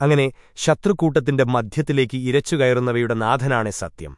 അങ്ങനെ ശത്രുക്കൂട്ടത്തിന്റെ മധ്യത്തിലേക്ക് ഇരച്ചുകയറുന്നവയുടെ നാഥനാണ് സത്യം